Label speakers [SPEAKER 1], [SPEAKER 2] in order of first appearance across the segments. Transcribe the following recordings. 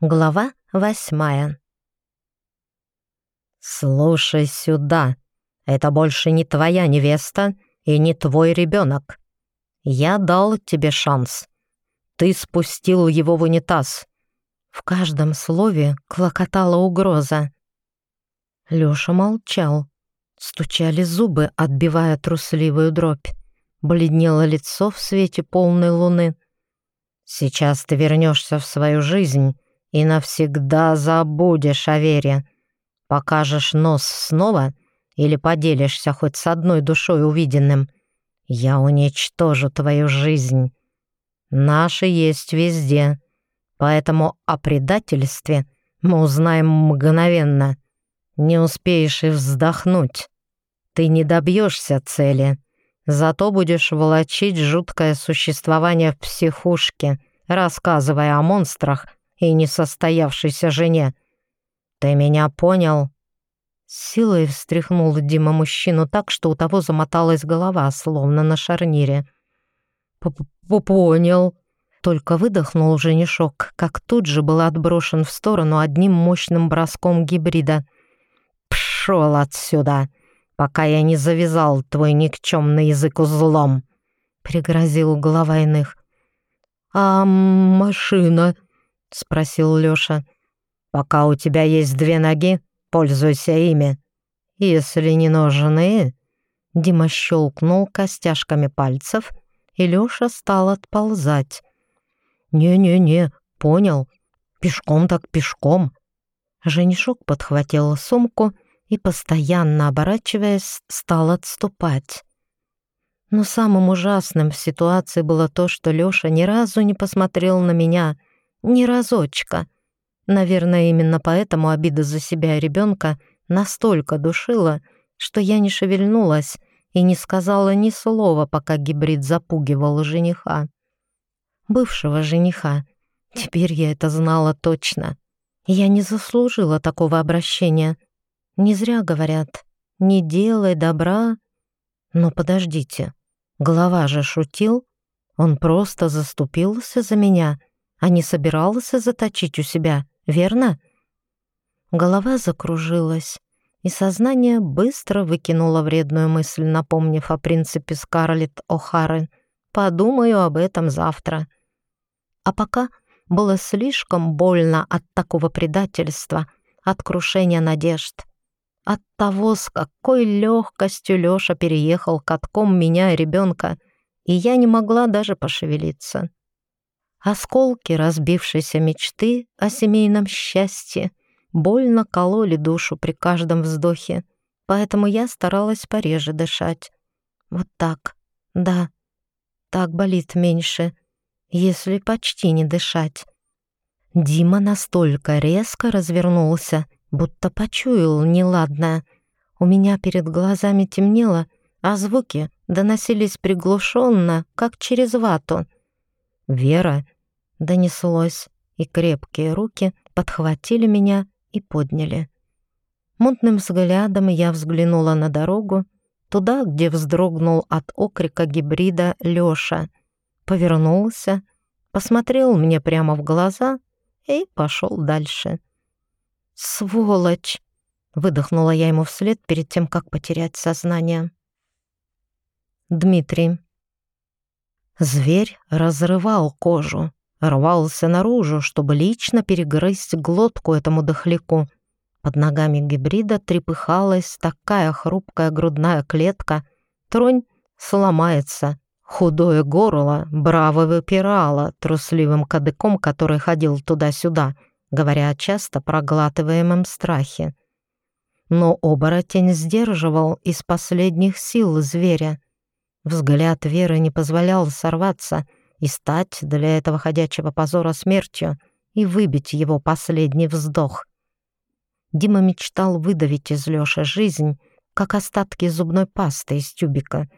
[SPEAKER 1] Глава восьмая. «Слушай сюда, это больше не твоя невеста и не твой ребенок. Я дал тебе шанс. Ты спустил его в унитаз». В каждом слове клокотала угроза. Лёша молчал. Стучали зубы, отбивая трусливую дробь. Бледнело лицо в свете полной луны. «Сейчас ты вернешься в свою жизнь и навсегда забудешь о вере. Покажешь нос снова или поделишься хоть с одной душой увиденным. Я уничтожу твою жизнь. Наши есть везде, поэтому о предательстве мы узнаем мгновенно. Не успеешь и вздохнуть. Ты не добьешься цели, зато будешь волочить жуткое существование в психушке, рассказывая о монстрах, и несостоявшейся жене. Ты меня понял?» силой встряхнул Дима мужчину так, что у того замоталась голова, словно на шарнире. П -п «Понял», только выдохнул женишок, как тут же был отброшен в сторону одним мощным броском гибрида. «Пшел отсюда, пока я не завязал твой никчемный язык узлом», — пригрозил глава иных. «А машина?» — спросил Лёша. «Пока у тебя есть две ноги, пользуйся ими. Если не нужны...» Дима щелкнул костяшками пальцев, и Лёша стал отползать. «Не-не-не, понял. Пешком так пешком». Женишок подхватил сумку и, постоянно оборачиваясь, стал отступать. Но самым ужасным в ситуации было то, что Лёша ни разу не посмотрел на меня — ни разочка. Наверное, именно поэтому обида за себя и ребенка настолько душила, что я не шевельнулась и не сказала ни слова, пока гибрид запугивал жениха. Бывшего жениха. Теперь я это знала точно. Я не заслужила такого обращения. Не зря говорят «не делай добра». Но подождите, глава же шутил, он просто заступился за меня — а не собирался заточить у себя, верно? Голова закружилась, и сознание быстро выкинуло вредную мысль, напомнив о принципе Скарлетт О'Хары. «Подумаю об этом завтра». А пока было слишком больно от такого предательства, от крушения надежд, от того, с какой легкостью Лёша переехал катком меня и ребенка, и я не могла даже пошевелиться. Осколки разбившейся мечты о семейном счастье больно кололи душу при каждом вздохе, поэтому я старалась пореже дышать. Вот так, да, так болит меньше, если почти не дышать. Дима настолько резко развернулся, будто почуял неладное. У меня перед глазами темнело, а звуки доносились приглушенно, как через вату. Вера донеслось, и крепкие руки подхватили меня и подняли. Мутным взглядом я взглянула на дорогу, туда, где вздрогнул от окрика гибрида Лёша, повернулся, посмотрел мне прямо в глаза и пошел дальше. «Сволочь!» — выдохнула я ему вслед перед тем, как потерять сознание. Дмитрий. Зверь разрывал кожу, рвался наружу, чтобы лично перегрызть глотку этому дохляку. Под ногами гибрида трепыхалась такая хрупкая грудная клетка. Тронь сломается. Худое горло браво выпирало трусливым кадыком, который ходил туда-сюда, говоря о часто проглатываемом страхе. Но оборотень сдерживал из последних сил зверя. Взгляд Веры не позволял сорваться — и стать для этого ходячего позора смертью и выбить его последний вздох. Дима мечтал выдавить из Лёши жизнь, как остатки зубной пасты из тюбика.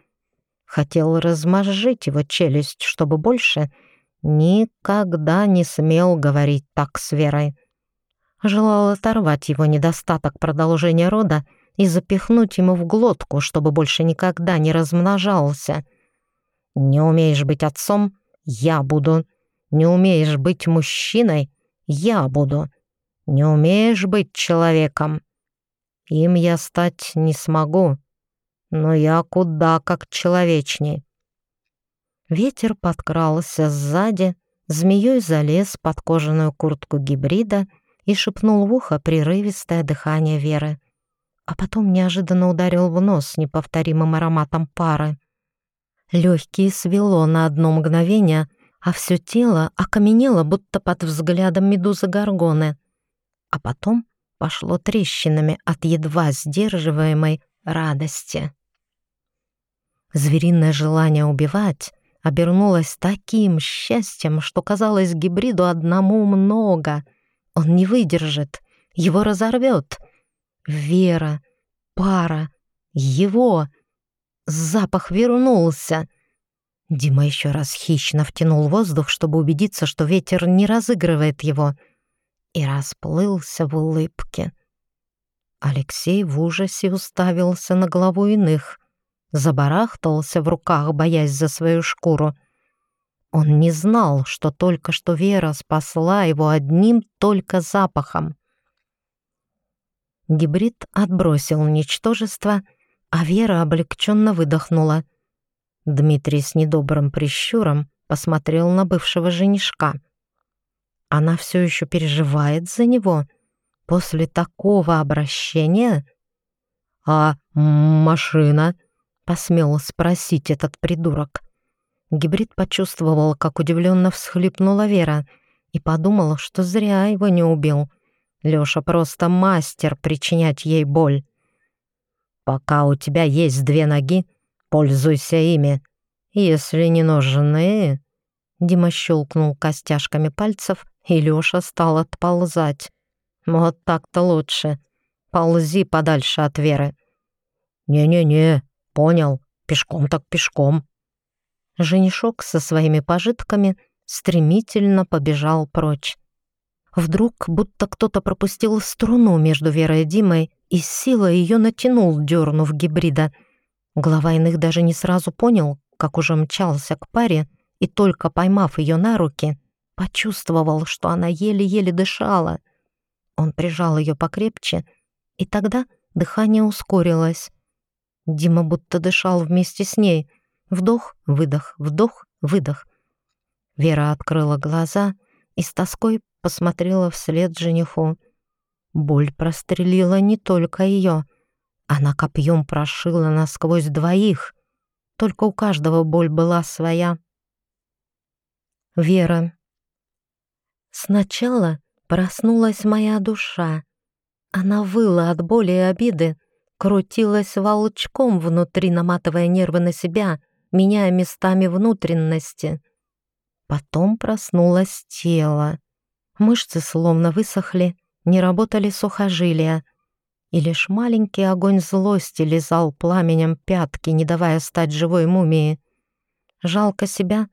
[SPEAKER 1] Хотел размозжить его челюсть, чтобы больше никогда не смел говорить так с Верой. Желал оторвать его недостаток продолжения рода и запихнуть ему в глотку, чтобы больше никогда не размножался. «Не умеешь быть отцом? Я буду. Не умеешь быть мужчиной? я буду. Не умеешь быть человеком. Им я стать не смогу, но я куда как человечней. Ветер подкрался сзади, змеей залез под кожаную куртку гибрида и шепнул в ухо прерывистое дыхание Веры. А потом неожиданно ударил в нос неповторимым ароматом пары. Легкие свело на одно мгновение, а все тело окаменело, будто под взглядом медузы Горгоны. А потом пошло трещинами от едва сдерживаемой радости. Звериное желание убивать обернулось таким счастьем, что казалось гибриду одному много. Он не выдержит, его разорвет. Вера, пара, его. Запах вернулся. Дима еще раз хищно втянул воздух, чтобы убедиться, что ветер не разыгрывает его, и расплылся в улыбке. Алексей в ужасе уставился на главу иных, забарахтался в руках, боясь за свою шкуру. Он не знал, что только что Вера спасла его одним только запахом. Гибрид отбросил ничтожество, а Вера облегченно выдохнула — Дмитрий с недобрым прищуром посмотрел на бывшего женишка. Она все еще переживает за него после такого обращения? «А машина?» — посмел спросить этот придурок. Гибрид почувствовал, как удивленно всхлипнула Вера и подумал, что зря его не убил. Лёша просто мастер причинять ей боль. «Пока у тебя есть две ноги, Пользуйся ими. Если не нужны...» Дима щелкнул костяшками пальцев, и Лёша стал отползать. «Вот так-то лучше. Ползи подальше от Веры». «Не-не-не, понял. Пешком так пешком». Женишок со своими пожитками стремительно побежал прочь. Вдруг будто кто-то пропустил струну между Верой и Димой и с силой ее натянул, дернув гибрида — Глава иных даже не сразу понял, как уже мчался к паре, и только поймав ее на руки, почувствовал, что она еле-еле дышала. Он прижал ее покрепче, и тогда дыхание ускорилось. Дима будто дышал вместе с ней. Вдох, выдох, вдох, выдох. Вера открыла глаза и с тоской посмотрела вслед жениху. Боль прострелила не только ее — она копьем прошила насквозь двоих, только у каждого боль была своя. Вера. Сначала проснулась моя душа. Она выла от боли и обиды, крутилась волчком внутри, наматывая нервы на себя, меняя местами внутренности. Потом проснулось тело. Мышцы словно высохли, не работали сухожилия — и лишь маленький огонь злости лизал пламенем пятки, не давая стать живой мумией. Жалко себя?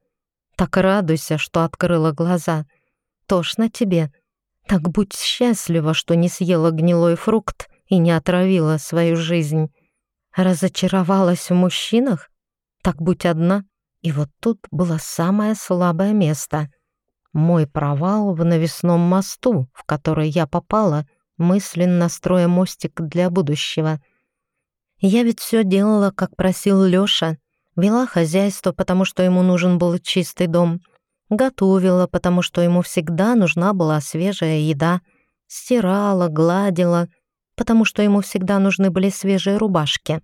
[SPEAKER 1] Так радуйся, что открыла глаза. Тошно тебе. Так будь счастлива, что не съела гнилой фрукт и не отравила свою жизнь. Разочаровалась в мужчинах? Так будь одна. И вот тут было самое слабое место. Мой провал в навесном мосту, в который я попала — мысленно строя мостик для будущего. Я ведь все делала, как просил Лёша, вела хозяйство, потому что ему нужен был чистый дом, готовила, потому что ему всегда нужна была свежая еда, стирала, гладила, потому что ему всегда нужны были свежие рубашки.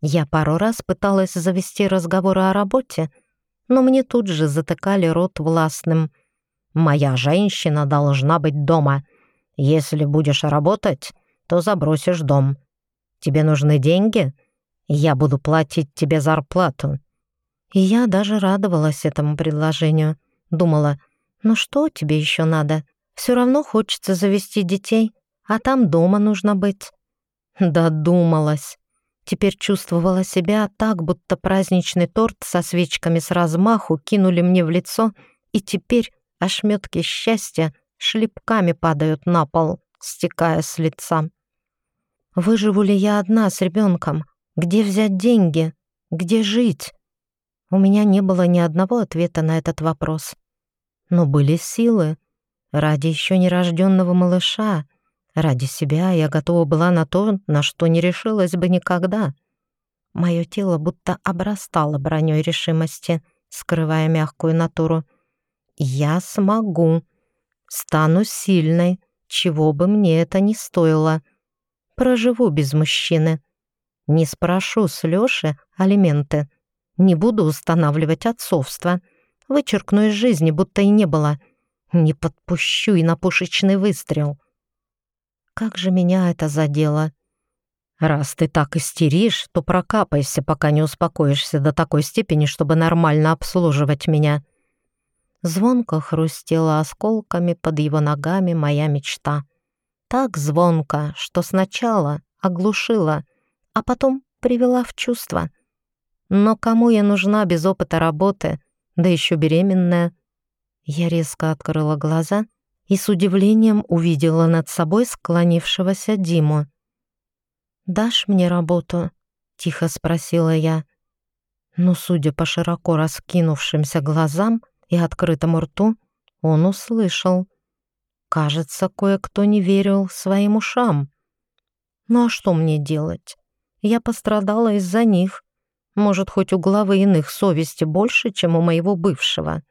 [SPEAKER 1] Я пару раз пыталась завести разговоры о работе, но мне тут же затыкали рот властным. «Моя женщина должна быть дома», если будешь работать, то забросишь дом. Тебе нужны деньги? Я буду платить тебе зарплату». И я даже радовалась этому предложению. Думала, ну что тебе еще надо? Все равно хочется завести детей, а там дома нужно быть. Додумалась. Теперь чувствовала себя так, будто праздничный торт со свечками с размаху кинули мне в лицо, и теперь ошметки счастья шлепками падают на пол, стекая с лица. Выживу ли я одна с ребенком? Где взять деньги? Где жить? У меня не было ни одного ответа на этот вопрос. Но были силы. Ради еще нерожденного малыша, ради себя я готова была на то, на что не решилась бы никогда. Мое тело будто обрастало броней решимости, скрывая мягкую натуру. Я смогу, стану сильной, чего бы мне это ни стоило. Проживу без мужчины. Не спрошу с Лёши алименты. Не буду устанавливать отцовство. Вычеркну из жизни, будто и не было. Не подпущу и на пушечный выстрел. Как же меня это задело. Раз ты так истеришь, то прокапайся, пока не успокоишься до такой степени, чтобы нормально обслуживать меня. Звонко хрустела осколками под его ногами моя мечта. Так звонко, что сначала оглушила, а потом привела в чувство. Но кому я нужна без опыта работы, да еще беременная? Я резко открыла глаза и с удивлением увидела над собой склонившегося Диму. «Дашь мне работу?» — тихо спросила я. Но, судя по широко раскинувшимся глазам и открытому рту, он услышал. Кажется, кое-кто не верил своим ушам. Ну а что мне делать? Я пострадала из-за них. Может, хоть у главы иных совести больше, чем у моего бывшего.